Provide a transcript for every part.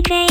Baby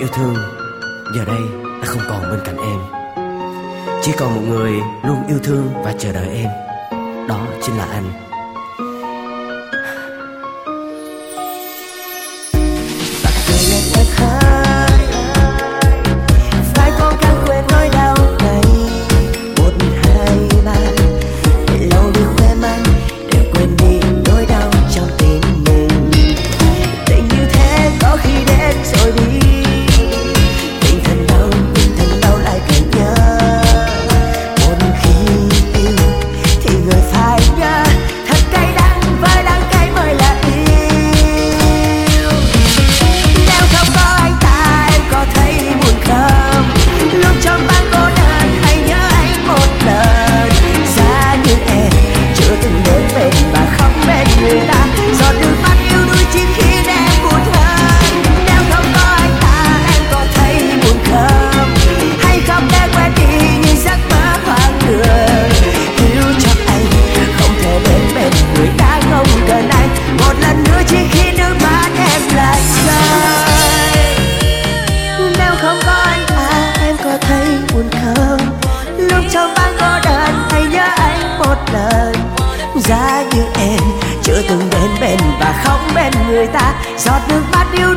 yêu thương. Giờ đây đã không còn bên cạnh em. Chỉ còn một người luôn yêu thương và chờ đợi em. Đó chính là anh. Giá như em, chưa từng đến bên và không bên người ta. Giọt nước mắt yêu